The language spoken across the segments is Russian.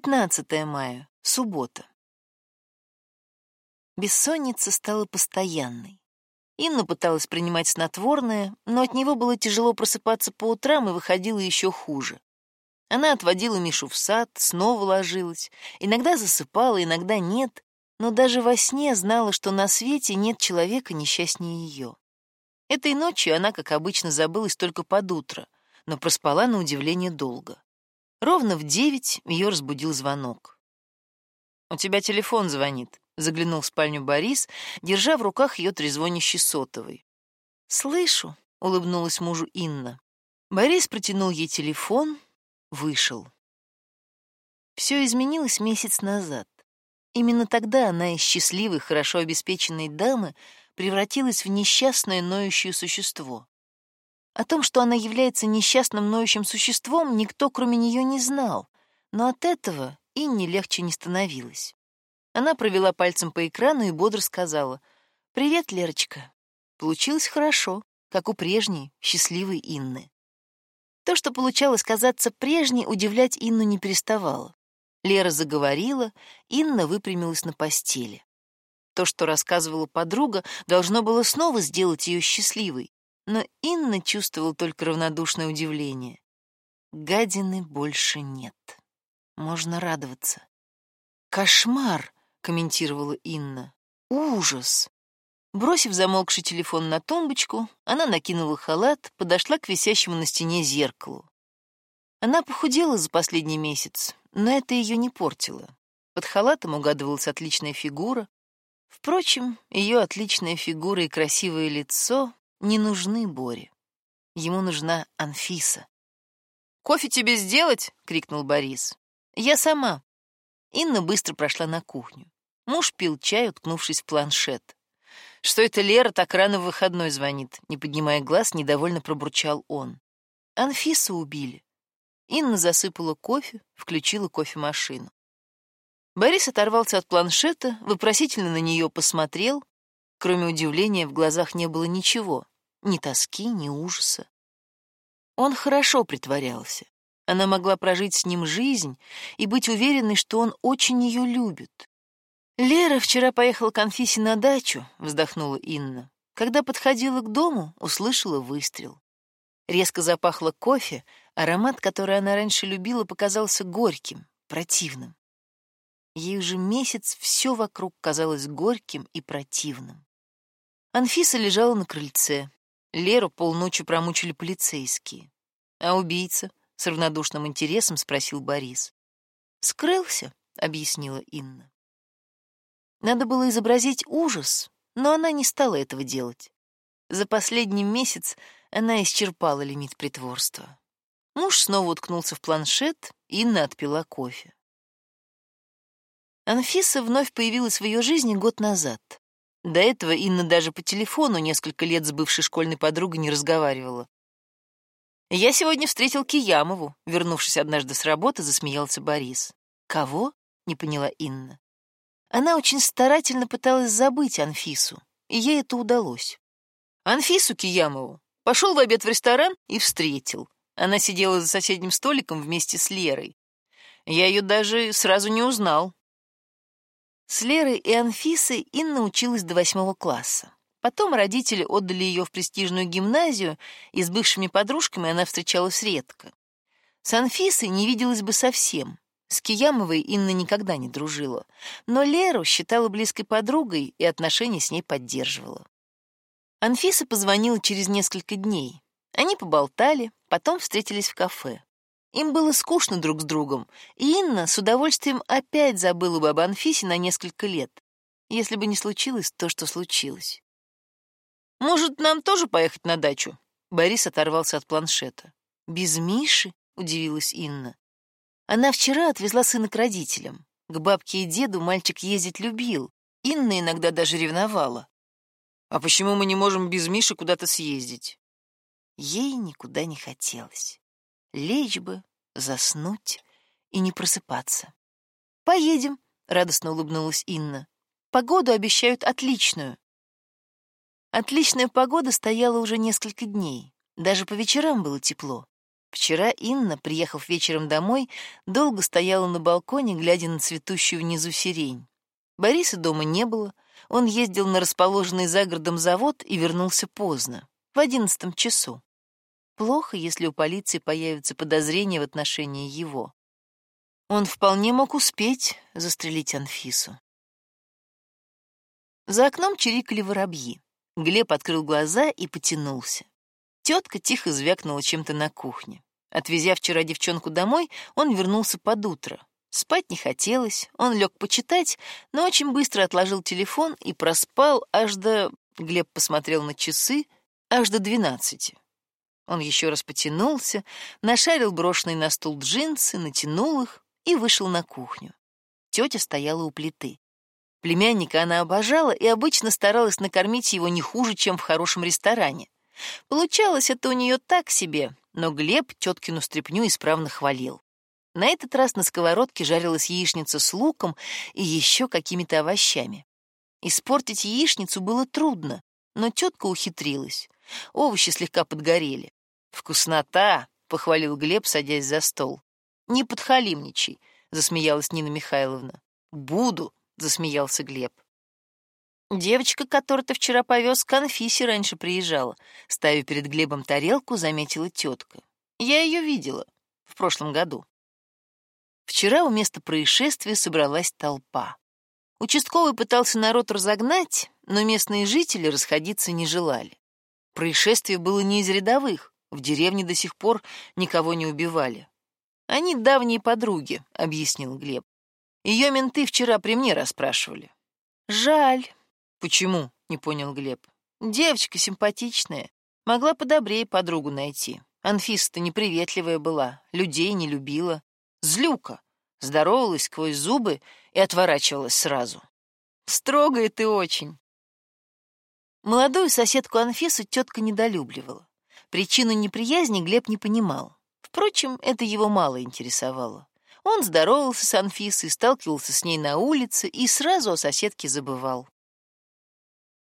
15 мая, суббота. Бессонница стала постоянной. Инна пыталась принимать снотворное, но от него было тяжело просыпаться по утрам и выходило еще хуже. Она отводила Мишу в сад, снова ложилась, иногда засыпала, иногда нет, но даже во сне знала, что на свете нет человека несчастнее ее. Этой ночью она, как обычно, забылась только под утро, но проспала на удивление долго. Ровно в девять ее разбудил звонок. «У тебя телефон звонит», — заглянул в спальню Борис, держа в руках ее трезвонящий сотовый. «Слышу», — улыбнулась мужу Инна. Борис протянул ей телефон, вышел. Все изменилось месяц назад. Именно тогда она из счастливой, хорошо обеспеченной дамы превратилась в несчастное ноющее существо. О том, что она является несчастным ноющим существом, никто, кроме нее, не знал, но от этого Инне легче не становилось. Она провела пальцем по экрану и бодро сказала «Привет, Лерочка». Получилось хорошо, как у прежней, счастливой Инны. То, что получалось казаться прежней, удивлять Инну не переставало. Лера заговорила, Инна выпрямилась на постели. То, что рассказывала подруга, должно было снова сделать ее счастливой, но Инна чувствовала только равнодушное удивление. Гадины больше нет. Можно радоваться. «Кошмар!» — комментировала Инна. «Ужас!» Бросив замолкший телефон на тумбочку, она накинула халат, подошла к висящему на стене зеркалу. Она похудела за последний месяц, но это ее не портило. Под халатом угадывалась отличная фигура. Впрочем, ее отличная фигура и красивое лицо не нужны Боре. Ему нужна Анфиса. «Кофе тебе сделать?» — крикнул Борис. «Я сама». Инна быстро прошла на кухню. Муж пил чай, уткнувшись в планшет. «Что это Лера так рано в выходной звонит?» Не поднимая глаз, недовольно пробурчал он. «Анфису убили». Инна засыпала кофе, включила кофемашину. Борис оторвался от планшета, вопросительно на нее посмотрел, Кроме удивления в глазах не было ничего, ни тоски, ни ужаса. Он хорошо притворялся. Она могла прожить с ним жизнь и быть уверенной, что он очень ее любит. «Лера вчера поехала к Анфисе на дачу», — вздохнула Инна. Когда подходила к дому, услышала выстрел. Резко запахло кофе, аромат, который она раньше любила, показался горьким, противным. Ей уже месяц все вокруг казалось горьким и противным. Анфиса лежала на крыльце. Леру полночи промучили полицейские. А убийца? С равнодушным интересом спросил Борис. «Скрылся», — объяснила Инна. Надо было изобразить ужас, но она не стала этого делать. За последний месяц она исчерпала лимит притворства. Муж снова уткнулся в планшет, Инна отпила кофе. Анфиса вновь появилась в ее жизни год назад. До этого Инна даже по телефону несколько лет с бывшей школьной подругой не разговаривала. «Я сегодня встретил Киямову», — вернувшись однажды с работы, засмеялся Борис. «Кого?» — не поняла Инна. Она очень старательно пыталась забыть Анфису, и ей это удалось. Анфису Киямову пошел в обед в ресторан и встретил. Она сидела за соседним столиком вместе с Лерой. Я ее даже сразу не узнал. С Лерой и Анфисой Инна училась до восьмого класса. Потом родители отдали ее в престижную гимназию, и с бывшими подружками она встречалась редко. С Анфисой не виделась бы совсем. С Киямовой Инна никогда не дружила, но Леру считала близкой подругой и отношения с ней поддерживала. Анфиса позвонила через несколько дней. Они поболтали, потом встретились в кафе. Им было скучно друг с другом, и Инна с удовольствием опять забыла бы об Анфисе на несколько лет, если бы не случилось то, что случилось. «Может, нам тоже поехать на дачу?» Борис оторвался от планшета. «Без Миши?» — удивилась Инна. Она вчера отвезла сына к родителям. К бабке и деду мальчик ездить любил. Инна иногда даже ревновала. «А почему мы не можем без Миши куда-то съездить?» Ей никуда не хотелось лечь бы, заснуть и не просыпаться. «Поедем», — радостно улыбнулась Инна. «Погоду обещают отличную». Отличная погода стояла уже несколько дней. Даже по вечерам было тепло. Вчера Инна, приехав вечером домой, долго стояла на балконе, глядя на цветущую внизу сирень. Бориса дома не было, он ездил на расположенный за городом завод и вернулся поздно, в одиннадцатом часу. Плохо, если у полиции появятся подозрения в отношении его. Он вполне мог успеть застрелить Анфису. За окном чирикали воробьи. Глеб открыл глаза и потянулся. Тетка тихо звякнула чем-то на кухне. Отвезя вчера девчонку домой, он вернулся под утро. Спать не хотелось, он лег почитать, но очень быстро отложил телефон и проспал аж до... Глеб посмотрел на часы, аж до двенадцати. Он еще раз потянулся, нашарил брошенные на стул джинсы, натянул их и вышел на кухню. Тетя стояла у плиты. Племянника она обожала и обычно старалась накормить его не хуже, чем в хорошем ресторане. Получалось это у нее так себе, но Глеб теткину стряпню исправно хвалил. На этот раз на сковородке жарилась яичница с луком и еще какими-то овощами. Испортить яичницу было трудно, но тетка ухитрилась. Овощи слегка подгорели. «Вкуснота!» — похвалил Глеб, садясь за стол. «Не подхалимничай», — засмеялась Нина Михайловна. «Буду», — засмеялся Глеб. Девочка, которую ты вчера повез, к Анфисе раньше приезжала. Ставя перед Глебом тарелку, заметила тетка. Я ее видела в прошлом году. Вчера у места происшествия собралась толпа. Участковый пытался народ разогнать, но местные жители расходиться не желали. Происшествие было не из рядовых, в деревне до сих пор никого не убивали. Они давние подруги, — объяснил Глеб. Ее менты вчера при мне расспрашивали. Жаль, «Почему?» — не понял Глеб. «Девочка симпатичная. Могла подобрее подругу найти. Анфиса-то неприветливая была, людей не любила. Злюка. Здоровалась сквозь зубы и отворачивалась сразу. Строгая ты очень». Молодую соседку Анфису тетка недолюбливала. Причину неприязни Глеб не понимал. Впрочем, это его мало интересовало. Он здоровался с Анфисой, сталкивался с ней на улице и сразу о соседке забывал.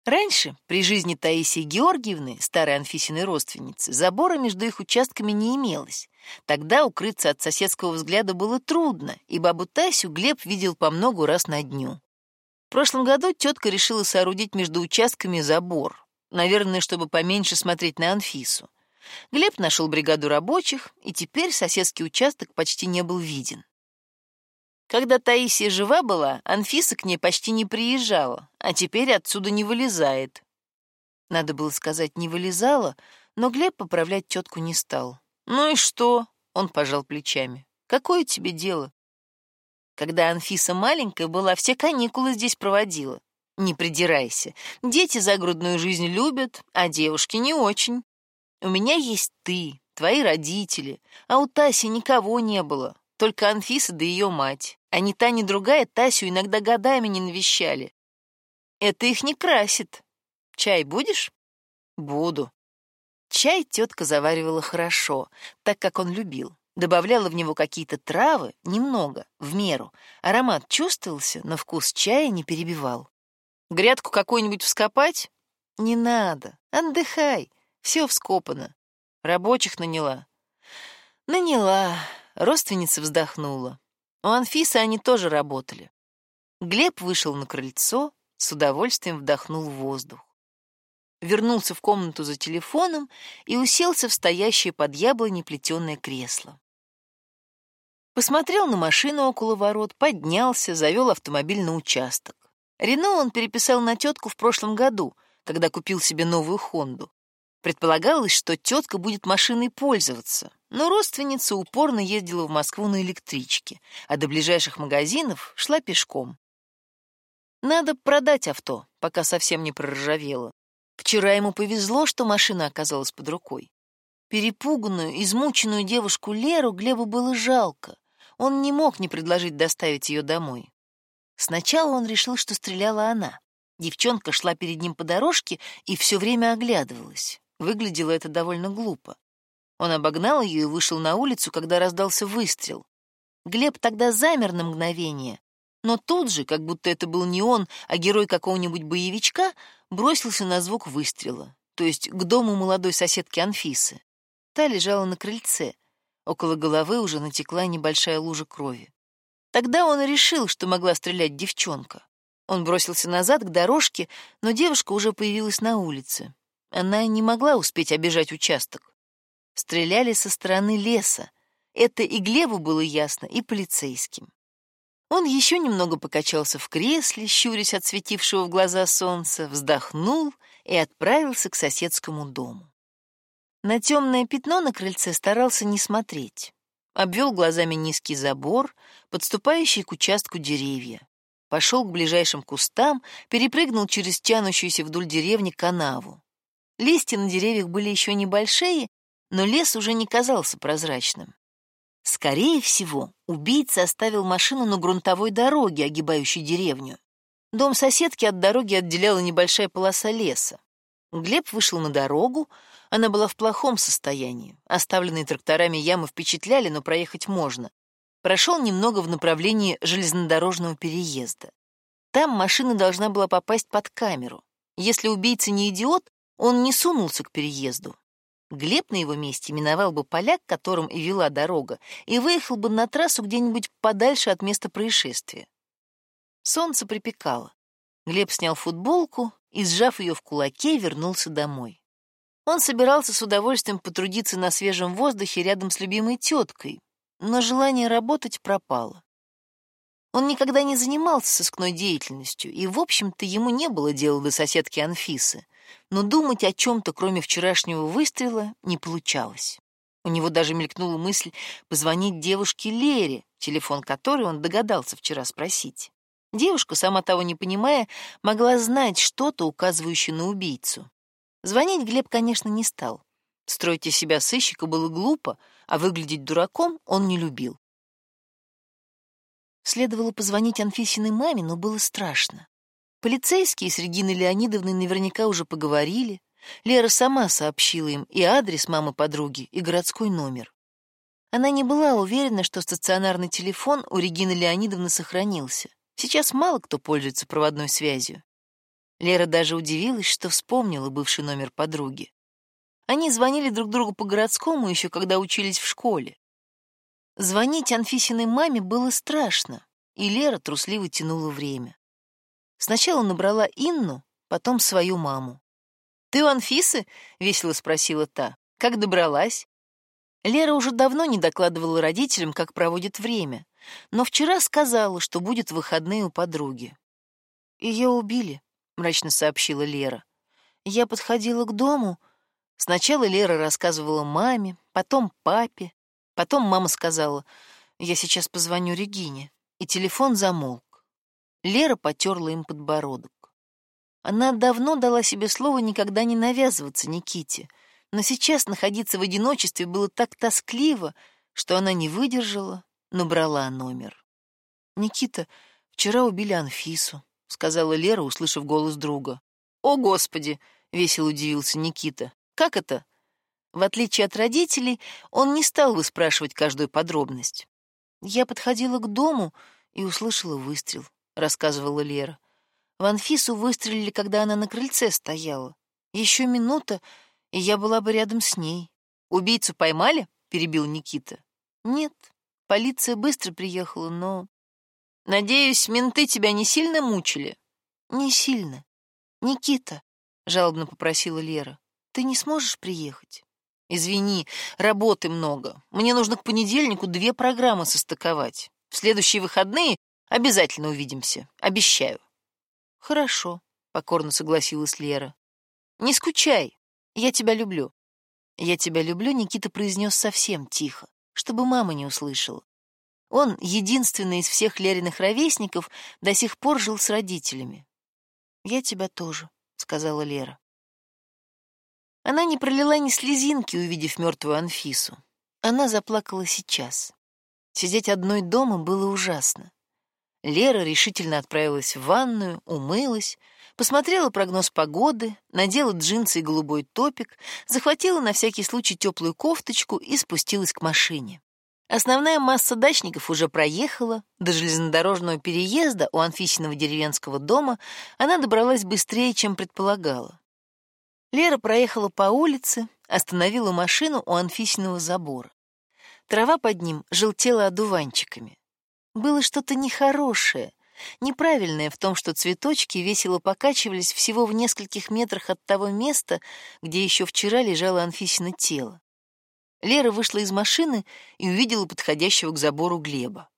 Раньше, при жизни Таисии Георгиевны, старой Анфисиной родственницы, забора между их участками не имелось. Тогда укрыться от соседского взгляда было трудно, и бабу Тасю Глеб видел по многу раз на дню. В прошлом году тетка решила соорудить между участками забор, наверное, чтобы поменьше смотреть на Анфису. Глеб нашел бригаду рабочих, и теперь соседский участок почти не был виден. Когда Таисия жива была, Анфиса к ней почти не приезжала, а теперь отсюда не вылезает. Надо было сказать «не вылезала», но Глеб поправлять тетку не стал. «Ну и что?» — он пожал плечами. «Какое тебе дело?» Когда Анфиса маленькая была, все каникулы здесь проводила. Не придирайся. Дети загрудную жизнь любят, а девушки не очень. У меня есть ты, твои родители, а у Таси никого не было. Только Анфиса да ее мать. А ни та, ни другая Тасю иногда годами не навещали. Это их не красит. Чай будешь? Буду. Чай тетка заваривала хорошо, так как он любил. Добавляла в него какие-то травы, немного, в меру. Аромат чувствовался, но вкус чая не перебивал. Грядку какую-нибудь вскопать? Не надо. Отдыхай. Все вскопано. Рабочих наняла. Наняла. Родственница вздохнула. У Анфисы они тоже работали. Глеб вышел на крыльцо, с удовольствием вдохнул воздух. Вернулся в комнату за телефоном и уселся в стоящее под яблоней плетеное кресло. Посмотрел на машину около ворот, поднялся, завел автомобиль на участок. Рено он переписал на тетку в прошлом году, когда купил себе новую Хонду. Предполагалось, что тетка будет машиной пользоваться, но родственница упорно ездила в Москву на электричке, а до ближайших магазинов шла пешком. Надо продать авто, пока совсем не проржавело. Вчера ему повезло, что машина оказалась под рукой. Перепуганную, измученную девушку Леру Глебу было жалко. Он не мог не предложить доставить ее домой. Сначала он решил, что стреляла она. Девчонка шла перед ним по дорожке и все время оглядывалась. Выглядело это довольно глупо. Он обогнал ее и вышел на улицу, когда раздался выстрел. Глеб тогда замер на мгновение, но тут же, как будто это был не он, а герой какого-нибудь боевичка, бросился на звук выстрела, то есть к дому молодой соседки Анфисы. Та лежала на крыльце. Около головы уже натекла небольшая лужа крови. Тогда он решил, что могла стрелять девчонка. Он бросился назад к дорожке, но девушка уже появилась на улице. Она не могла успеть обижать участок. Стреляли со стороны леса. Это и Глебу было ясно, и полицейским. Он еще немного покачался в кресле, щурясь от светившего в глаза солнца, вздохнул и отправился к соседскому дому. На темное пятно на крыльце старался не смотреть. Обвел глазами низкий забор, подступающий к участку деревья. Пошел к ближайшим кустам, перепрыгнул через тянущуюся вдоль деревни канаву. Листья на деревьях были еще небольшие, но лес уже не казался прозрачным. Скорее всего, убийца оставил машину на грунтовой дороге, огибающей деревню. Дом соседки от дороги отделяла небольшая полоса леса. Глеб вышел на дорогу, она была в плохом состоянии. Оставленные тракторами ямы впечатляли, но проехать можно. Прошел немного в направлении железнодорожного переезда. Там машина должна была попасть под камеру. Если убийца не идиот, он не сунулся к переезду. Глеб на его месте миновал бы поля, к которым и вела дорога, и выехал бы на трассу где-нибудь подальше от места происшествия. Солнце припекало. Глеб снял футболку и, сжав ее в кулаке, вернулся домой. Он собирался с удовольствием потрудиться на свежем воздухе рядом с любимой теткой, но желание работать пропало. Он никогда не занимался сыскной деятельностью, и, в общем-то, ему не было дела до соседки Анфисы, но думать о чем-то, кроме вчерашнего выстрела, не получалось. У него даже мелькнула мысль позвонить девушке Лере, телефон которой он догадался вчера спросить. Девушка, сама того не понимая, могла знать что-то, указывающее на убийцу. Звонить Глеб, конечно, не стал. Строить из себя сыщика было глупо, а выглядеть дураком он не любил. Следовало позвонить Анфисиной маме, но было страшно. Полицейские с Региной Леонидовной наверняка уже поговорили. Лера сама сообщила им и адрес мамы подруги, и городской номер. Она не была уверена, что стационарный телефон у Регины Леонидовны сохранился. Сейчас мало кто пользуется проводной связью. Лера даже удивилась, что вспомнила бывший номер подруги. Они звонили друг другу по городскому еще когда учились в школе. Звонить Анфисиной маме было страшно, и Лера трусливо тянула время. Сначала набрала Инну, потом свою маму. «Ты у Анфисы?» — весело спросила та. «Как добралась?» Лера уже давно не докладывала родителям, как проводит время, но вчера сказала, что будет выходные у подруги. «Ее убили», — мрачно сообщила Лера. «Я подходила к дому. Сначала Лера рассказывала маме, потом папе, потом мама сказала, я сейчас позвоню Регине, и телефон замолк. Лера потерла им подбородок. Она давно дала себе слово никогда не навязываться Никите, но сейчас находиться в одиночестве было так тоскливо, что она не выдержала, набрала номер. «Никита, вчера убили Анфису», — сказала Лера, услышав голос друга. «О, Господи!» — весело удивился Никита. «Как это?» В отличие от родителей, он не стал выспрашивать каждую подробность. Я подходила к дому и услышала выстрел. — рассказывала Лера. В Анфису выстрелили, когда она на крыльце стояла. Еще минута, и я была бы рядом с ней. «Убийцу поймали?» — перебил Никита. «Нет, полиция быстро приехала, но...» «Надеюсь, менты тебя не сильно мучили?» «Не сильно. Никита», — жалобно попросила Лера, — «ты не сможешь приехать?» «Извини, работы много. Мне нужно к понедельнику две программы состыковать. В следующие выходные Обязательно увидимся, обещаю. Хорошо, покорно согласилась Лера. Не скучай, я тебя люблю. Я тебя люблю, Никита произнес совсем тихо, чтобы мама не услышала. Он, единственный из всех Лериных ровесников, до сих пор жил с родителями. «Я тебя тоже», — сказала Лера. Она не пролила ни слезинки, увидев мертвую Анфису. Она заплакала сейчас. Сидеть одной дома было ужасно. Лера решительно отправилась в ванную, умылась, посмотрела прогноз погоды, надела джинсы и голубой топик, захватила на всякий случай теплую кофточку и спустилась к машине. Основная масса дачников уже проехала, до железнодорожного переезда у Анфисиного деревенского дома она добралась быстрее, чем предполагала. Лера проехала по улице, остановила машину у Анфисиного забора. Трава под ним желтела одуванчиками. Было что-то нехорошее, неправильное в том, что цветочки весело покачивались всего в нескольких метрах от того места, где еще вчера лежало Анфисино тело. Лера вышла из машины и увидела подходящего к забору Глеба.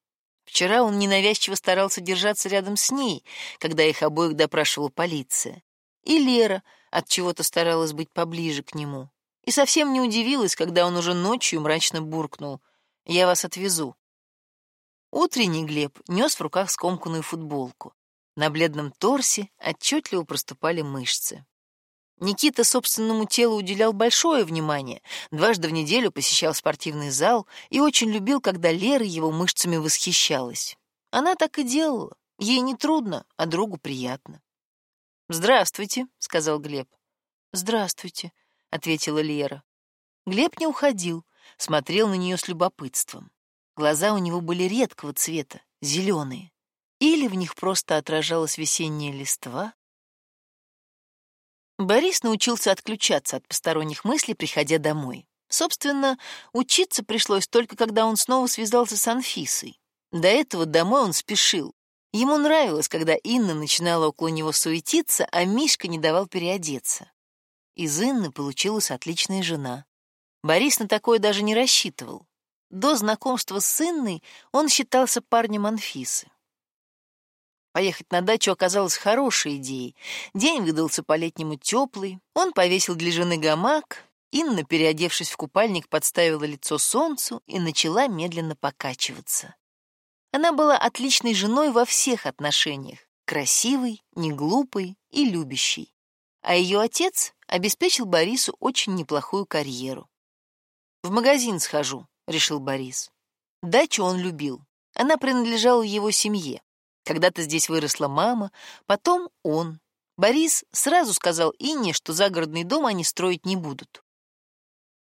Вчера он ненавязчиво старался держаться рядом с ней, когда их обоих допрашивала полиция. И Лера от чего-то старалась быть поближе к нему. И совсем не удивилась, когда он уже ночью мрачно буркнул: "Я вас отвезу". Утренний Глеб нес в руках скомканную футболку. На бледном торсе отчетливо проступали мышцы. Никита собственному телу уделял большое внимание, дважды в неделю посещал спортивный зал и очень любил, когда Лера его мышцами восхищалась. Она так и делала. Ей не трудно, а другу приятно. «Здравствуйте», — сказал Глеб. «Здравствуйте», — ответила Лера. Глеб не уходил, смотрел на нее с любопытством. Глаза у него были редкого цвета, зеленые. Или в них просто отражалась весенняя листва, Борис научился отключаться от посторонних мыслей, приходя домой. Собственно, учиться пришлось только когда он снова связался с Анфисой. До этого домой он спешил. Ему нравилось, когда Инна начинала около него суетиться, а Мишка не давал переодеться. Из Инны получилась отличная жена. Борис на такое даже не рассчитывал. До знакомства с Инной он считался парнем Анфисы. Поехать на дачу оказалось хорошей идеей. День выдался по-летнему теплый. Он повесил для жены гамак. Инна, переодевшись в купальник, подставила лицо солнцу и начала медленно покачиваться. Она была отличной женой во всех отношениях. Красивой, неглупой и любящей. А ее отец обеспечил Борису очень неплохую карьеру. «В магазин схожу», — решил Борис. Дачу он любил. Она принадлежала его семье. Когда-то здесь выросла мама, потом он. Борис сразу сказал Инне, что загородный дом они строить не будут.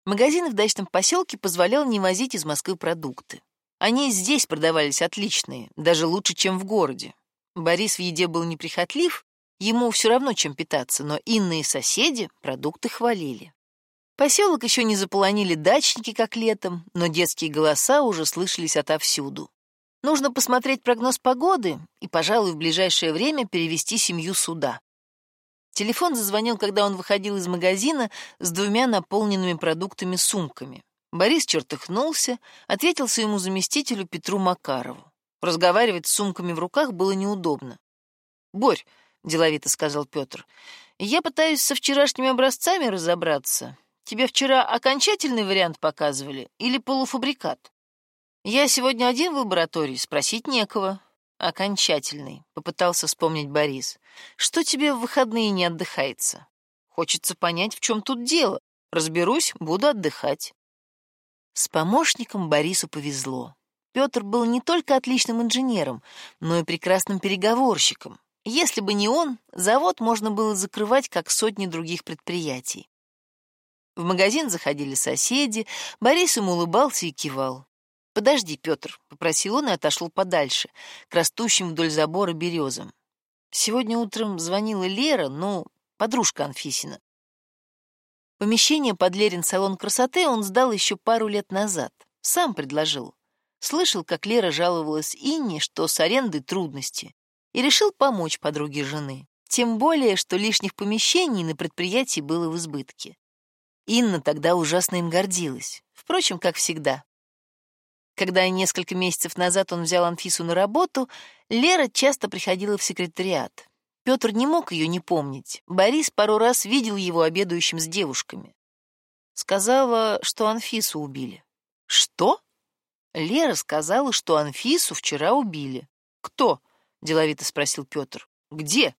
Магазин в дачном поселке позволял не возить из Москвы продукты. Они здесь продавались отличные, даже лучше, чем в городе. Борис в еде был неприхотлив, ему все равно, чем питаться, но Инна и соседи продукты хвалили. Поселок еще не заполонили дачники, как летом, но детские голоса уже слышались отовсюду. Нужно посмотреть прогноз погоды и, пожалуй, в ближайшее время перевести семью сюда. Телефон зазвонил, когда он выходил из магазина с двумя наполненными продуктами сумками. Борис чертыхнулся, ответил своему заместителю Петру Макарову. Разговаривать с сумками в руках было неудобно. «Борь», — деловито сказал Петр, — «я пытаюсь со вчерашними образцами разобраться. Тебе вчера окончательный вариант показывали или полуфабрикат?» Я сегодня один в лаборатории, спросить некого. Окончательный, попытался вспомнить Борис. Что тебе в выходные не отдыхается? Хочется понять, в чем тут дело. Разберусь, буду отдыхать. С помощником Борису повезло. Петр был не только отличным инженером, но и прекрасным переговорщиком. Если бы не он, завод можно было закрывать, как сотни других предприятий. В магазин заходили соседи, Борис им улыбался и кивал. «Подожди, Петр», — попросил он и отошел подальше, к растущим вдоль забора березам. Сегодня утром звонила Лера, ну, подружка Анфисина. Помещение под Лерин салон красоты он сдал еще пару лет назад. Сам предложил. Слышал, как Лера жаловалась Инне, что с арендой трудности, и решил помочь подруге жены. Тем более, что лишних помещений на предприятии было в избытке. Инна тогда ужасно им гордилась. Впрочем, как всегда. Когда несколько месяцев назад он взял Анфису на работу, Лера часто приходила в секретариат. Петр не мог ее не помнить. Борис пару раз видел его обедающим с девушками. Сказала, что Анфису убили. Что? Лера сказала, что Анфису вчера убили. Кто? деловито спросил Петр. Где?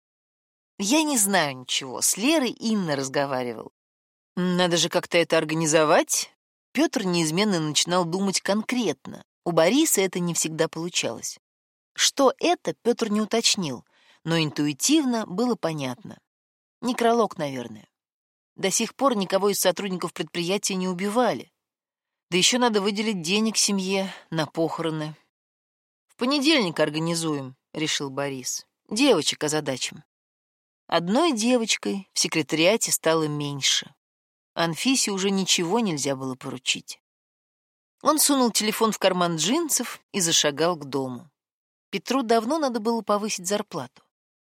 Я не знаю ничего. С Лерой Инна разговаривал. Надо же как-то это организовать. Петр неизменно начинал думать конкретно. У Бориса это не всегда получалось. Что это, Петр не уточнил, но интуитивно было понятно. Некролог, наверное. До сих пор никого из сотрудников предприятия не убивали. Да еще надо выделить денег семье на похороны. В понедельник организуем, решил Борис. Девочек озадачим. Одной девочкой в секретариате стало меньше. Анфисе уже ничего нельзя было поручить. Он сунул телефон в карман джинсов и зашагал к дому. Петру давно надо было повысить зарплату.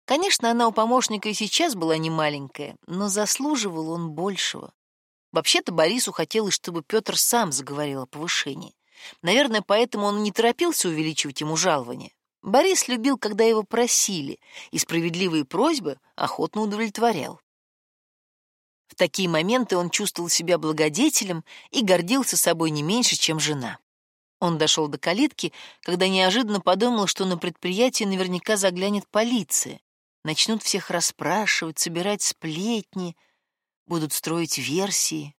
Конечно, она у помощника и сейчас была не маленькая, но заслуживал он большего. Вообще-то Борису хотелось, чтобы Петр сам заговорил о повышении. Наверное, поэтому он не торопился увеличивать ему жалование. Борис любил, когда его просили, и справедливые просьбы охотно удовлетворял. В такие моменты он чувствовал себя благодетелем и гордился собой не меньше, чем жена. Он дошел до калитки, когда неожиданно подумал, что на предприятие наверняка заглянет полиция. Начнут всех расспрашивать, собирать сплетни, будут строить версии.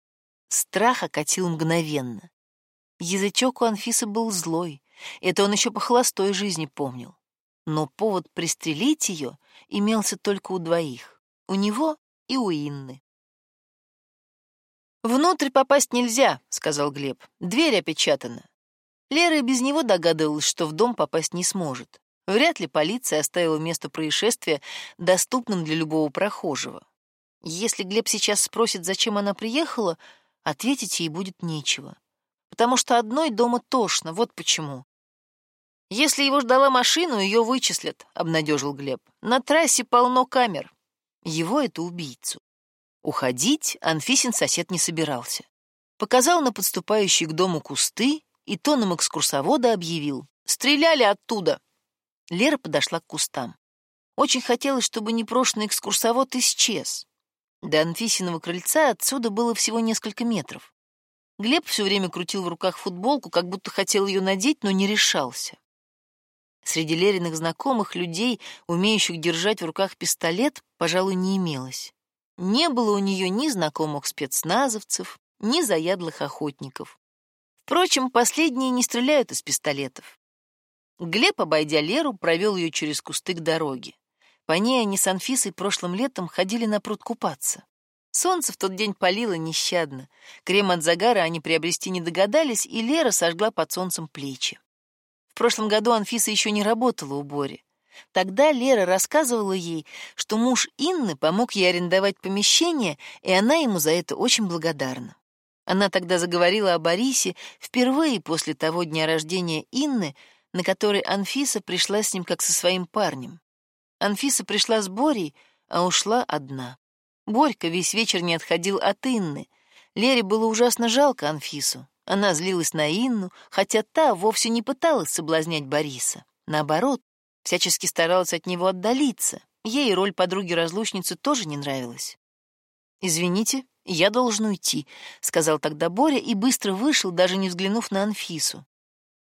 Страх окатил мгновенно. Язычок у Анфисы был злой, это он еще по холостой жизни помнил. Но повод пристрелить ее имелся только у двоих — у него и у Инны. «Внутрь попасть нельзя», — сказал Глеб. «Дверь опечатана». Лера и без него догадывалась, что в дом попасть не сможет. Вряд ли полиция оставила место происшествия доступным для любого прохожего. Если Глеб сейчас спросит, зачем она приехала, ответить ей будет нечего. Потому что одной дома тошно, вот почему. «Если его ждала машину, ее вычислят», — обнадежил Глеб. «На трассе полно камер». Его это убийцу. Уходить Анфисин сосед не собирался. Показал на подступающие к дому кусты и тоном экскурсовода объявил. «Стреляли оттуда!» Лера подошла к кустам. Очень хотелось, чтобы непрошенный экскурсовод исчез. До Анфисиного крыльца отсюда было всего несколько метров. Глеб все время крутил в руках футболку, как будто хотел ее надеть, но не решался. Среди Лериных знакомых людей, умеющих держать в руках пистолет, пожалуй, не имелось. Не было у нее ни знакомых спецназовцев, ни заядлых охотников. Впрочем, последние не стреляют из пистолетов. Глеб, обойдя Леру, провел ее через кусты к дороге. По ней они с Анфисой прошлым летом ходили на пруд купаться. Солнце в тот день палило нещадно. Крем от загара они приобрести не догадались, и Лера сожгла под солнцем плечи. В прошлом году Анфиса еще не работала у Бори. Тогда Лера рассказывала ей, что муж Инны помог ей арендовать помещение, и она ему за это очень благодарна. Она тогда заговорила о Борисе впервые после того дня рождения Инны, на который Анфиса пришла с ним как со своим парнем. Анфиса пришла с Борей, а ушла одна. Борька весь вечер не отходил от Инны. Лере было ужасно жалко Анфису. Она злилась на Инну, хотя та вовсе не пыталась соблазнять Бориса. Наоборот, всячески старалась от него отдалиться. Ей роль подруги-разлучницы тоже не нравилась. «Извините, я должен уйти», — сказал тогда Боря и быстро вышел, даже не взглянув на Анфису.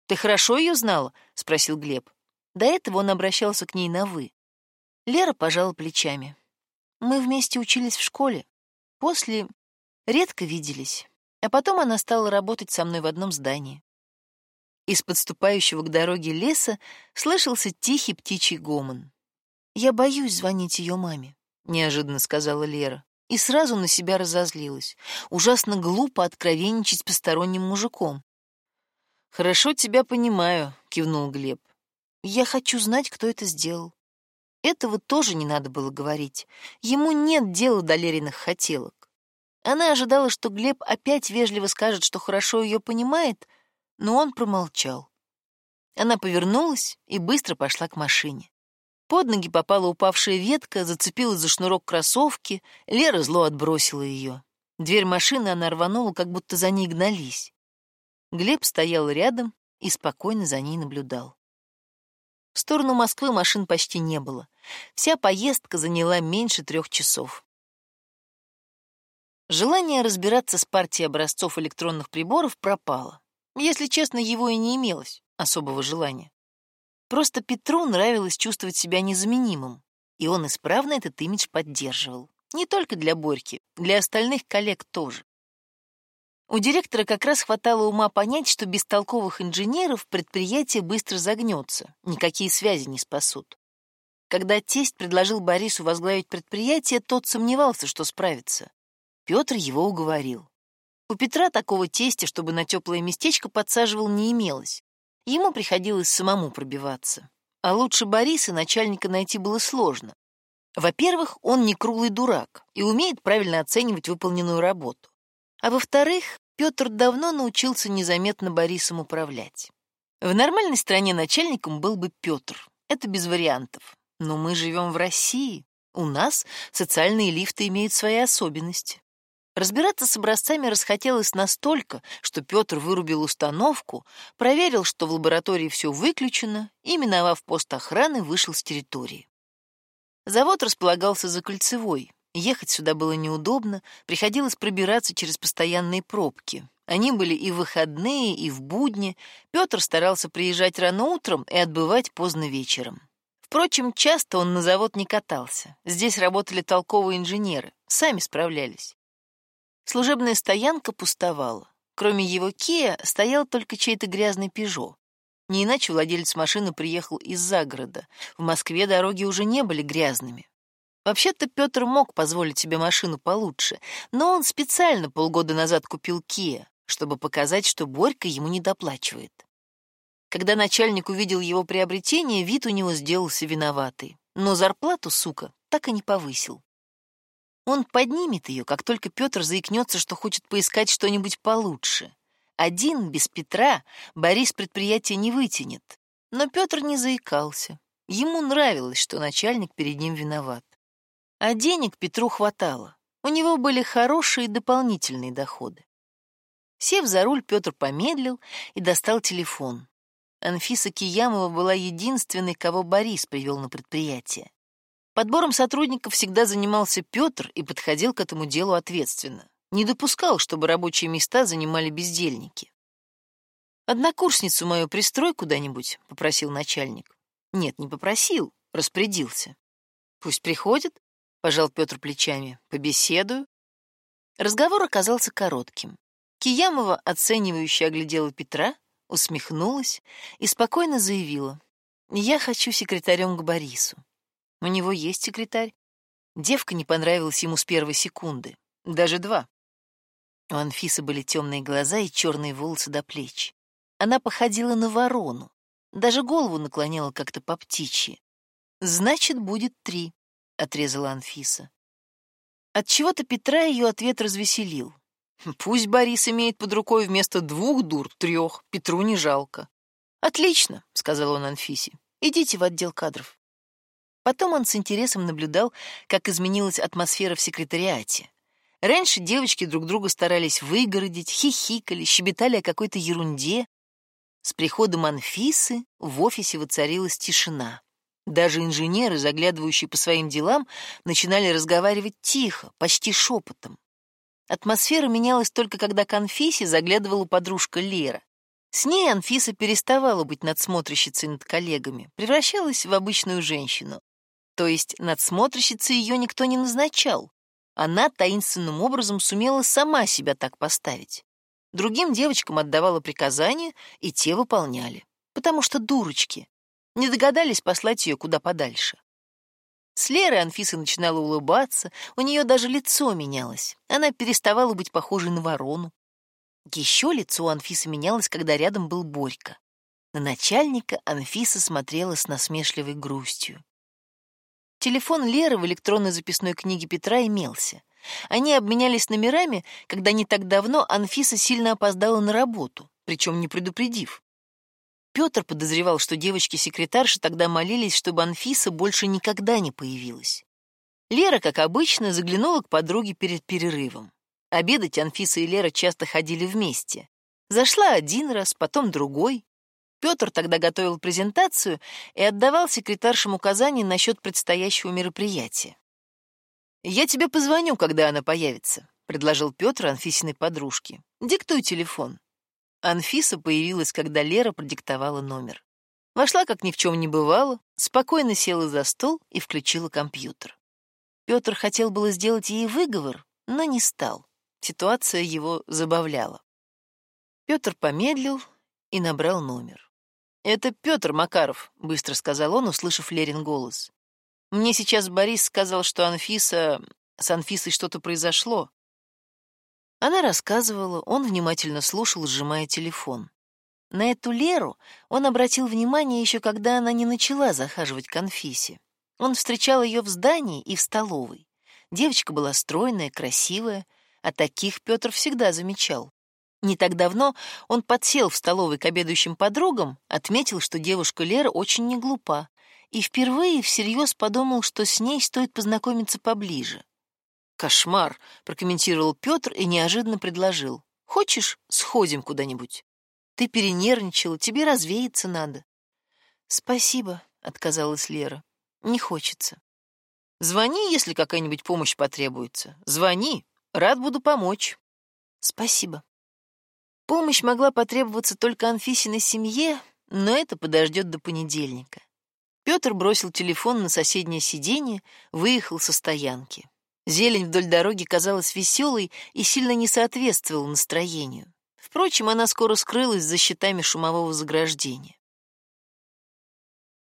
«Ты хорошо ее знала?» — спросил Глеб. До этого он обращался к ней на «вы». Лера пожала плечами. «Мы вместе учились в школе. После редко виделись. А потом она стала работать со мной в одном здании. Из подступающего к дороге леса слышался тихий птичий гомон. «Я боюсь звонить ее маме», — неожиданно сказала Лера. И сразу на себя разозлилась. Ужасно глупо откровенничать с посторонним мужиком. «Хорошо тебя понимаю», — кивнул Глеб. «Я хочу знать, кто это сделал». Этого тоже не надо было говорить. Ему нет дела до Лериных хотелок. Она ожидала, что Глеб опять вежливо скажет, что хорошо ее понимает, но он промолчал. Она повернулась и быстро пошла к машине. Под ноги попала упавшая ветка, зацепилась за шнурок кроссовки, Лера зло отбросила ее. Дверь машины она рванула, как будто за ней гнались. Глеб стоял рядом и спокойно за ней наблюдал. В сторону Москвы машин почти не было. Вся поездка заняла меньше трех часов. Желание разбираться с партией образцов электронных приборов пропало. Если честно, его и не имелось особого желания. Просто Петру нравилось чувствовать себя незаменимым, и он исправно этот имидж поддерживал. Не только для Борьки, для остальных коллег тоже. У директора как раз хватало ума понять, что без толковых инженеров предприятие быстро загнется, никакие связи не спасут. Когда тесть предложил Борису возглавить предприятие, тот сомневался, что справится. Петр его уговорил. У Петра такого тестя, чтобы на теплое местечко подсаживал, не имелось. Ему приходилось самому пробиваться. А лучше Бориса начальника найти было сложно. Во-первых, он не круглый дурак и умеет правильно оценивать выполненную работу. А во-вторых, Петр давно научился незаметно Борисом управлять. В нормальной стране начальником был бы Петр. Это без вариантов. Но мы живем в России. У нас социальные лифты имеют свои особенности. Разбираться с образцами расхотелось настолько, что Петр вырубил установку, проверил, что в лаборатории все выключено, и, миновав пост охраны, вышел с территории. Завод располагался за кольцевой. Ехать сюда было неудобно, приходилось пробираться через постоянные пробки. Они были и в выходные, и в будни. Петр старался приезжать рано утром и отбывать поздно вечером. Впрочем, часто он на завод не катался. Здесь работали толковые инженеры, сами справлялись. Служебная стоянка пустовала. Кроме его Кия стоял только чей-то грязный «Пежо». Не иначе владелец машины приехал из загорода. В Москве дороги уже не были грязными. Вообще-то Петр мог позволить себе машину получше, но он специально полгода назад купил Кия, чтобы показать, что Борька ему не доплачивает. Когда начальник увидел его приобретение, вид у него сделался виноватый. Но зарплату, сука, так и не повысил. Он поднимет ее, как только Петр заикнется, что хочет поискать что-нибудь получше. Один, без Петра, Борис предприятие не вытянет. Но Петр не заикался. Ему нравилось, что начальник перед ним виноват. А денег Петру хватало. У него были хорошие дополнительные доходы. Сев за руль, Петр помедлил и достал телефон. Анфиса Киямова была единственной, кого Борис привел на предприятие. Подбором сотрудников всегда занимался Петр и подходил к этому делу ответственно. Не допускал, чтобы рабочие места занимали бездельники. «Однокурсницу мою пристрой куда-нибудь», — попросил начальник. «Нет, не попросил, распорядился». «Пусть приходит», — пожал Петр плечами, — «побеседую». Разговор оказался коротким. Киямова, оценивающе оглядела Петра, усмехнулась и спокойно заявила. «Я хочу секретарем к Борису. У него есть секретарь. Девка не понравилась ему с первой секунды. Даже два. У Анфисы были темные глаза и черные волосы до плеч. Она походила на ворону. Даже голову наклоняла как-то по птичьи. «Значит, будет три», — отрезала Анфиса. Отчего-то Петра ее ответ развеселил. Пусть Борис имеет под рукой вместо двух дур трех, Петру не жалко. «Отлично», — сказал он Анфисе. «Идите в отдел кадров». Потом он с интересом наблюдал, как изменилась атмосфера в секретариате. Раньше девочки друг друга старались выгородить, хихикали, щебетали о какой-то ерунде. С приходом Анфисы в офисе воцарилась тишина. Даже инженеры, заглядывающие по своим делам, начинали разговаривать тихо, почти шепотом. Атмосфера менялась только когда к Анфисе заглядывала подружка Лера. С ней Анфиса переставала быть надсмотрщицей над коллегами, превращалась в обычную женщину. То есть надсмотрщицей ее никто не назначал. Она таинственным образом сумела сама себя так поставить. Другим девочкам отдавала приказания, и те выполняли. Потому что дурочки. Не догадались послать ее куда подальше. С Лерой Анфиса начинала улыбаться, у нее даже лицо менялось. Она переставала быть похожей на ворону. Еще лицо у Анфисы менялось, когда рядом был Борька. На начальника Анфиса смотрела с насмешливой грустью. Телефон Леры в электронной записной книге Петра имелся. Они обменялись номерами, когда не так давно Анфиса сильно опоздала на работу, причем не предупредив. Петр подозревал, что девочки-секретарши тогда молились, чтобы Анфиса больше никогда не появилась. Лера, как обычно, заглянула к подруге перед перерывом. Обедать Анфиса и Лера часто ходили вместе. Зашла один раз, потом другой. Петр тогда готовил презентацию и отдавал секретаршам указания насчет предстоящего мероприятия. «Я тебе позвоню, когда она появится», — предложил Петр Анфисиной подружке. «Диктуй телефон». Анфиса появилась, когда Лера продиктовала номер. Вошла, как ни в чем не бывало, спокойно села за стол и включила компьютер. Петр хотел было сделать ей выговор, но не стал. Ситуация его забавляла. Петр помедлил и набрал номер. «Это Петр Макаров», — быстро сказал он, услышав Лерин голос. «Мне сейчас Борис сказал, что Анфиса... с Анфисой что-то произошло. Она рассказывала, он внимательно слушал, сжимая телефон. На эту Леру он обратил внимание еще когда она не начала захаживать к Анфисе. Он встречал ее в здании и в столовой. Девочка была стройная, красивая, а таких Петр всегда замечал. Не так давно он подсел в столовой к обедающим подругам, отметил, что девушка Лера очень не глупа, и впервые всерьез подумал, что с ней стоит познакомиться поближе. «Кошмар!» — прокомментировал Петр и неожиданно предложил. «Хочешь, сходим куда-нибудь? Ты перенервничала, тебе развеяться надо». «Спасибо», — отказалась Лера. «Не хочется». «Звони, если какая-нибудь помощь потребуется. Звони, рад буду помочь». «Спасибо». Помощь могла потребоваться только Анфисиной семье, но это подождет до понедельника. Петр бросил телефон на соседнее сиденье, выехал со стоянки. Зелень вдоль дороги казалась веселой и сильно не соответствовала настроению. Впрочем, она скоро скрылась за щитами шумового заграждения.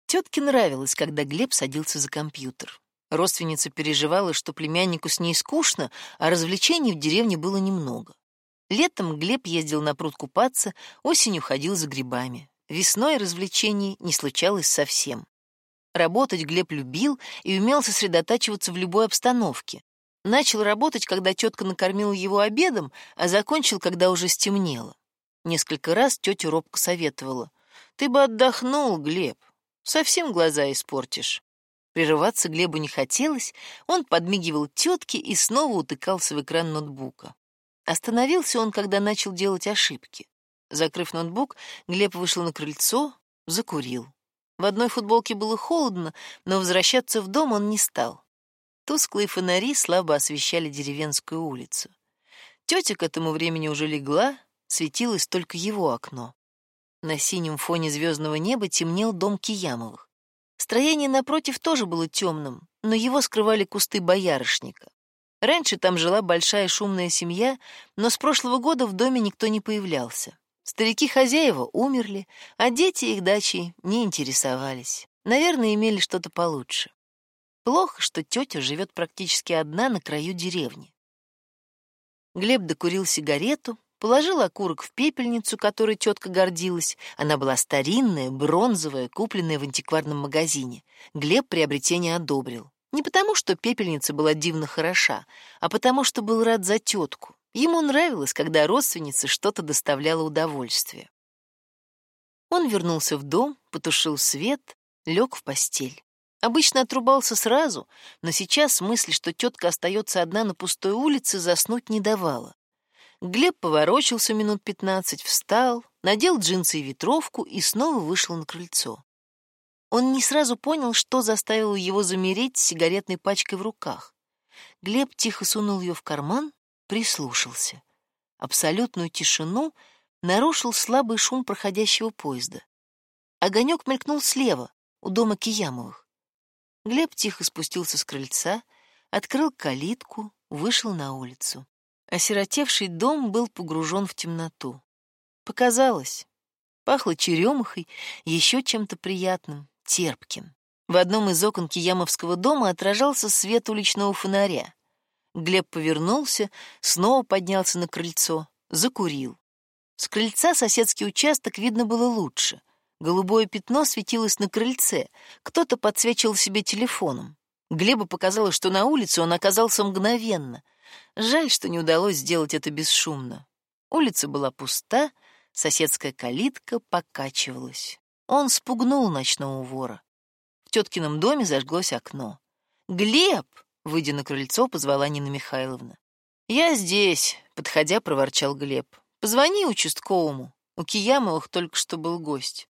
Тетке нравилось, когда Глеб садился за компьютер. Родственница переживала, что племяннику с ней скучно, а развлечений в деревне было немного. Летом Глеб ездил на пруд купаться, осенью ходил за грибами. Весной развлечений не случалось совсем. Работать Глеб любил и умел сосредотачиваться в любой обстановке. Начал работать, когда тетка накормила его обедом, а закончил, когда уже стемнело. Несколько раз тетя робко советовала. «Ты бы отдохнул, Глеб. Совсем глаза испортишь». Прерываться Глебу не хотелось, он подмигивал тетке и снова утыкался в экран ноутбука. Остановился он, когда начал делать ошибки. Закрыв ноутбук, Глеб вышел на крыльцо, закурил. В одной футболке было холодно, но возвращаться в дом он не стал. Тусклые фонари слабо освещали деревенскую улицу. Тетя к этому времени уже легла, светилось только его окно. На синем фоне звездного неба темнел дом Киямовых. Строение напротив тоже было темным, но его скрывали кусты боярышника. Раньше там жила большая шумная семья, но с прошлого года в доме никто не появлялся. Старики-хозяева умерли, а дети их дачей не интересовались. Наверное, имели что-то получше. Плохо, что тетя живет практически одна на краю деревни. Глеб докурил сигарету, положил окурок в пепельницу, которой тетка гордилась. Она была старинная, бронзовая, купленная в антикварном магазине. Глеб приобретение одобрил. Не потому, что пепельница была дивно хороша, а потому, что был рад за тетку. Ему нравилось, когда родственнице что-то доставляло удовольствие. Он вернулся в дом, потушил свет, лег в постель. Обычно отрубался сразу, но сейчас мысль, что тетка остается одна на пустой улице, заснуть не давала. Глеб поворочился минут пятнадцать, встал, надел джинсы и ветровку и снова вышел на крыльцо. Он не сразу понял, что заставило его замереть с сигаретной пачкой в руках. Глеб тихо сунул ее в карман прислушался. Абсолютную тишину нарушил слабый шум проходящего поезда. Огонек мелькнул слева, у дома Киямовых. Глеб тихо спустился с крыльца, открыл калитку, вышел на улицу. Осиротевший дом был погружен в темноту. Показалось. Пахло черемухой, еще чем-то приятным, терпким. В одном из окон Киямовского дома отражался свет уличного фонаря. Глеб повернулся, снова поднялся на крыльцо, закурил. С крыльца соседский участок видно было лучше. Голубое пятно светилось на крыльце, кто-то подсвечивал себе телефоном. Глебу показалось, что на улице он оказался мгновенно. Жаль, что не удалось сделать это бесшумно. Улица была пуста, соседская калитка покачивалась. Он спугнул ночного вора. В теткином доме зажглось окно. «Глеб!» Выйдя на крыльцо, позвала Нина Михайловна. «Я здесь», — подходя, проворчал Глеб. «Позвони участковому. У Киямовых только что был гость».